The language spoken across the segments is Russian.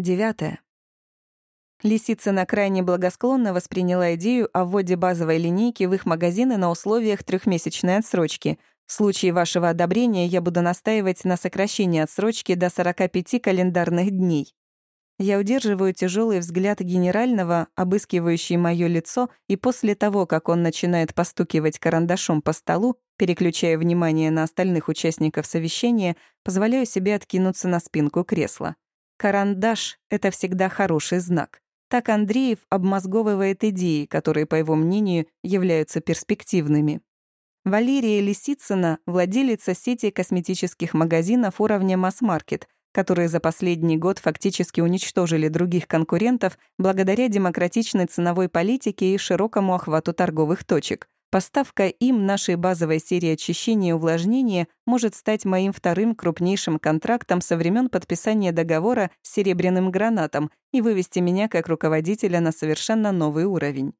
Девятое. Лисицына крайне благосклонно восприняла идею о вводе базовой линейки в их магазины на условиях трехмесячной отсрочки. В случае вашего одобрения я буду настаивать на сокращении отсрочки до 45 календарных дней. Я удерживаю тяжелый взгляд генерального, обыскивающий мое лицо, и после того, как он начинает постукивать карандашом по столу, переключая внимание на остальных участников совещания, позволяю себе откинуться на спинку кресла. Карандаш — это всегда хороший знак. Так Андреев обмозговывает идеи, которые, по его мнению, являются перспективными. Валерия Лисицына — владелица сети косметических магазинов уровня масс-маркет — которые за последний год фактически уничтожили других конкурентов благодаря демократичной ценовой политике и широкому охвату торговых точек. Поставка им нашей базовой серии очищения и увлажнения может стать моим вторым крупнейшим контрактом со времен подписания договора с «Серебряным гранатом» и вывести меня как руководителя на совершенно новый уровень.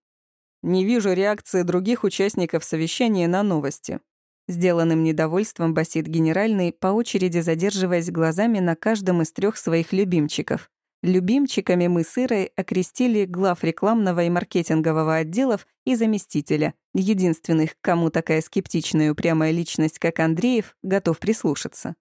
Не вижу реакции других участников совещания на новости. Сделанным недовольством басит генеральный, по очереди задерживаясь глазами на каждом из трех своих любимчиков. Любимчиками мы с Ирой окрестили глав рекламного и маркетингового отделов и заместителя, единственных, кому такая скептичная и упрямая личность, как Андреев, готов прислушаться.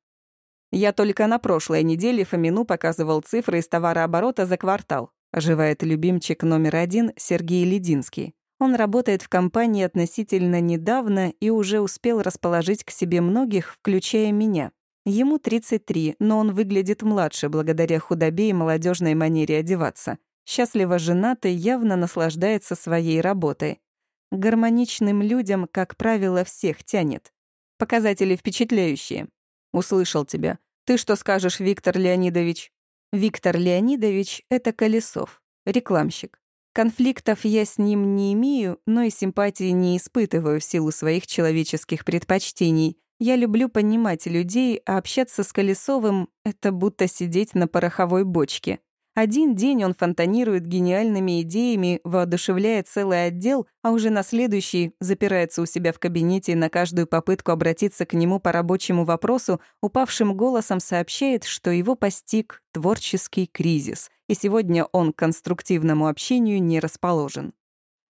Я только на прошлой неделе Фомину показывал цифры из товарооборота за квартал, оживает любимчик номер один Сергей Лединский. Он работает в компании относительно недавно и уже успел расположить к себе многих, включая меня. Ему 33, но он выглядит младше благодаря худобе и молодежной манере одеваться. Счастливо женатый, явно наслаждается своей работой. Гармоничным людям, как правило, всех тянет. Показатели впечатляющие. Услышал тебя. Ты что скажешь, Виктор Леонидович? Виктор Леонидович — это Колесов, рекламщик. Конфликтов я с ним не имею, но и симпатии не испытываю в силу своих человеческих предпочтений. Я люблю понимать людей, а общаться с Колесовым — это будто сидеть на пороховой бочке. Один день он фонтанирует гениальными идеями, воодушевляет целый отдел, а уже на следующий запирается у себя в кабинете и на каждую попытку обратиться к нему по рабочему вопросу упавшим голосом сообщает, что его постиг творческий кризис, и сегодня он к конструктивному общению не расположен.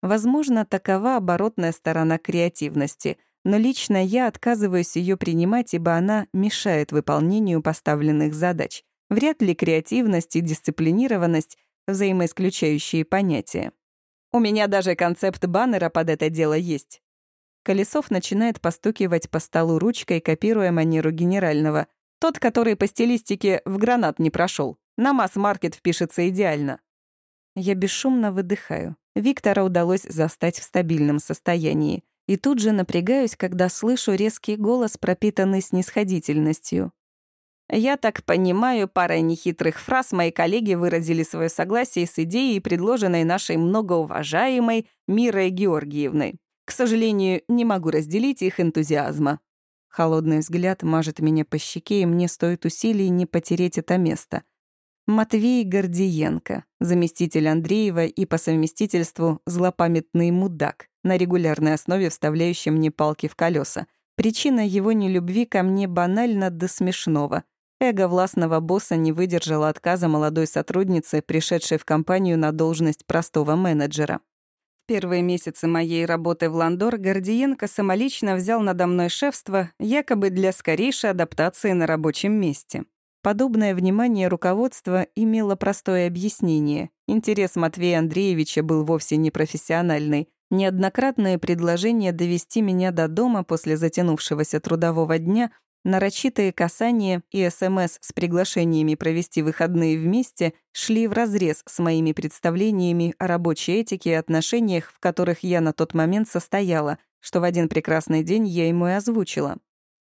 Возможно, такова оборотная сторона креативности, но лично я отказываюсь ее принимать, ибо она мешает выполнению поставленных задач. Вряд ли креативность и дисциплинированность — взаимоисключающие понятия. У меня даже концепт баннера под это дело есть. Колесов начинает постукивать по столу ручкой, копируя манеру генерального. Тот, который по стилистике в гранат не прошел. На масс-маркет впишется идеально. Я бесшумно выдыхаю. Виктора удалось застать в стабильном состоянии. И тут же напрягаюсь, когда слышу резкий голос, пропитанный снисходительностью. Я так понимаю, парой нехитрых фраз мои коллеги выразили свое согласие с идеей, предложенной нашей многоуважаемой Мирой Георгиевной. К сожалению, не могу разделить их энтузиазма. Холодный взгляд мажет меня по щеке, и мне стоит усилий не потереть это место. Матвей Гордиенко, заместитель Андреева и по совместительству злопамятный мудак, на регулярной основе вставляющий мне палки в колеса. Причина его нелюбви ко мне банальна до смешного — Эго властного босса не выдержало отказа молодой сотрудницы, пришедшей в компанию на должность простого менеджера. В первые месяцы моей работы в Ландор Гордиенко самолично взял надо мной шефство, якобы для скорейшей адаптации на рабочем месте. Подобное внимание руководства имело простое объяснение. Интерес Матвея Андреевича был вовсе не профессиональный. Неоднократные предложения довести меня до дома после затянувшегося трудового дня Нарочитые касания и СМС с приглашениями провести выходные вместе шли вразрез с моими представлениями о рабочей этике и отношениях, в которых я на тот момент состояла, что в один прекрасный день я ему и озвучила.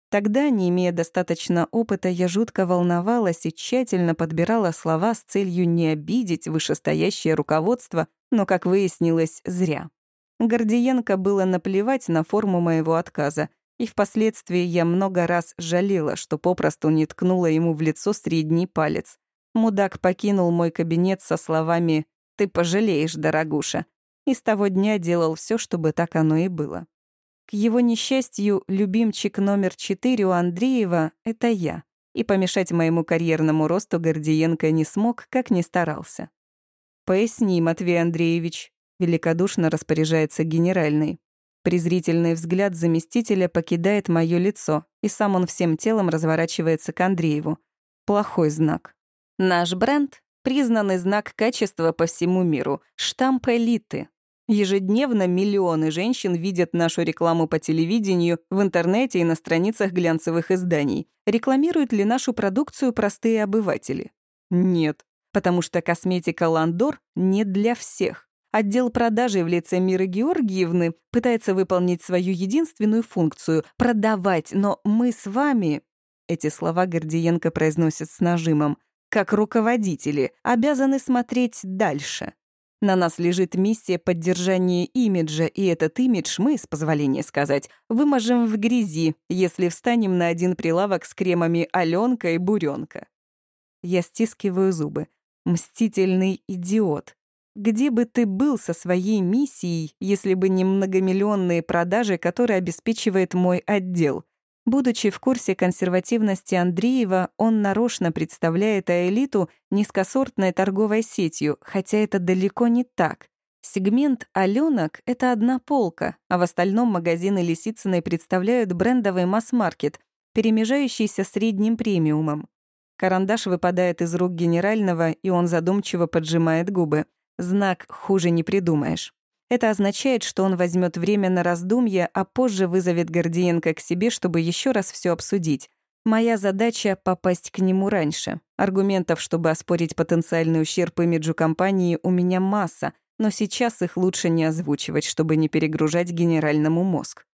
Тогда, не имея достаточно опыта, я жутко волновалась и тщательно подбирала слова с целью не обидеть вышестоящее руководство, но, как выяснилось, зря. Гордиенко было наплевать на форму моего отказа, и впоследствии я много раз жалела, что попросту не ткнула ему в лицо средний палец. Мудак покинул мой кабинет со словами «Ты пожалеешь, дорогуша», и с того дня делал все, чтобы так оно и было. К его несчастью, любимчик номер четыре у Андреева — это я. и помешать моему карьерному росту Гордиенко не смог, как ни старался. «Поясни, Матвей Андреевич», — великодушно распоряжается генеральный. Презрительный взгляд заместителя покидает мое лицо, и сам он всем телом разворачивается к Андрееву. Плохой знак. Наш бренд — признанный знак качества по всему миру, штамп элиты. Ежедневно миллионы женщин видят нашу рекламу по телевидению, в интернете и на страницах глянцевых изданий. Рекламируют ли нашу продукцию простые обыватели? Нет, потому что косметика Ландор не для всех. Отдел продажи в лице Миры Георгиевны пытается выполнить свою единственную функцию — продавать, но мы с вами... Эти слова Гордиенко произносит с нажимом. Как руководители обязаны смотреть дальше. На нас лежит миссия поддержания имиджа, и этот имидж мы, с позволения сказать, выможем в грязи, если встанем на один прилавок с кремами Аленка и Буренка. Я стискиваю зубы. Мстительный идиот. Где бы ты был со своей миссией, если бы не многомиллионные продажи, которые обеспечивает мой отдел? Будучи в курсе консервативности Андреева, он нарочно представляет элиту низкосортной торговой сетью, хотя это далеко не так. Сегмент «Аленок» — это одна полка, а в остальном магазины Лисицыной представляют брендовый масс-маркет, перемежающийся средним премиумом. Карандаш выпадает из рук генерального, и он задумчиво поджимает губы. Знак «хуже не придумаешь». Это означает, что он возьмет время на раздумье, а позже вызовет Гордиенко к себе, чтобы еще раз все обсудить. Моя задача — попасть к нему раньше. Аргументов, чтобы оспорить потенциальный ущерб имиджу компании, у меня масса, но сейчас их лучше не озвучивать, чтобы не перегружать генеральному мозг.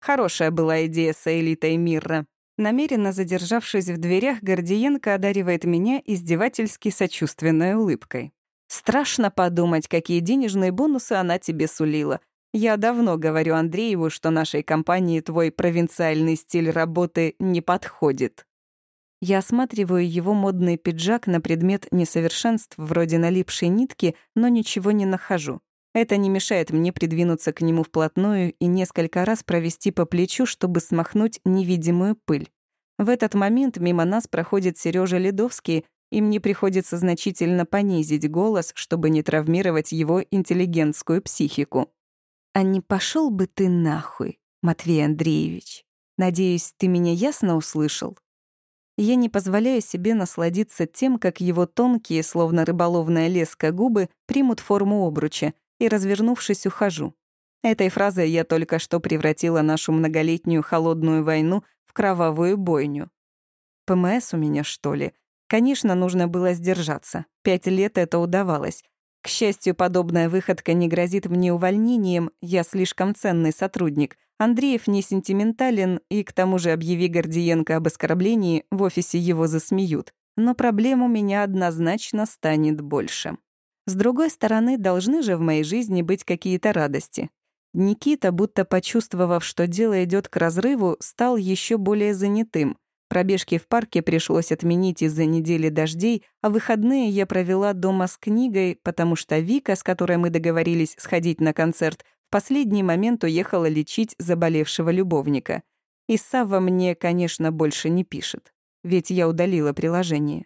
Хорошая была идея с элитой Мирра. Намеренно задержавшись в дверях, Гордиенко одаривает меня издевательски сочувственной улыбкой. Страшно подумать, какие денежные бонусы она тебе сулила. Я давно говорю Андрееву, что нашей компании твой провинциальный стиль работы не подходит. Я осматриваю его модный пиджак на предмет несовершенств вроде налипшей нитки, но ничего не нахожу. Это не мешает мне придвинуться к нему вплотную и несколько раз провести по плечу, чтобы смахнуть невидимую пыль. В этот момент мимо нас проходит Сережа Ледовский, и мне приходится значительно понизить голос, чтобы не травмировать его интеллигентскую психику. «А не пошел бы ты нахуй, Матвей Андреевич? Надеюсь, ты меня ясно услышал?» Я не позволяю себе насладиться тем, как его тонкие, словно рыболовная леска, губы примут форму обруча, и, развернувшись, ухожу. Этой фразой я только что превратила нашу многолетнюю холодную войну в кровавую бойню. ПМС у меня, что ли? Конечно, нужно было сдержаться. Пять лет это удавалось. К счастью, подобная выходка не грозит мне увольнением, я слишком ценный сотрудник. Андреев не сентиментален, и к тому же объяви Гордиенко об оскорблении, в офисе его засмеют. Но проблем у меня однозначно станет больше. С другой стороны, должны же в моей жизни быть какие-то радости. Никита, будто почувствовав, что дело идет к разрыву, стал еще более занятым — Пробежки в парке пришлось отменить из-за недели дождей, а выходные я провела дома с книгой, потому что Вика, с которой мы договорились сходить на концерт, в последний момент уехала лечить заболевшего любовника. И Савва мне, конечно, больше не пишет, ведь я удалила приложение.